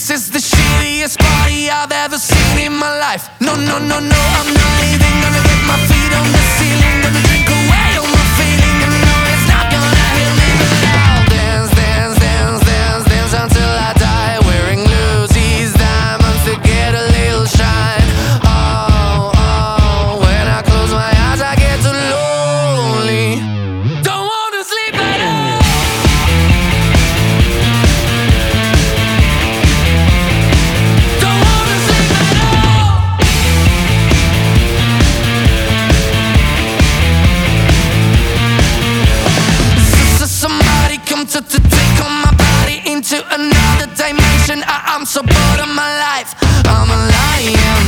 This is the shittiest party I've ever seen in my life. No, no, no, no, I'm not even gonna. I'm so bored of my life. I'm a lion.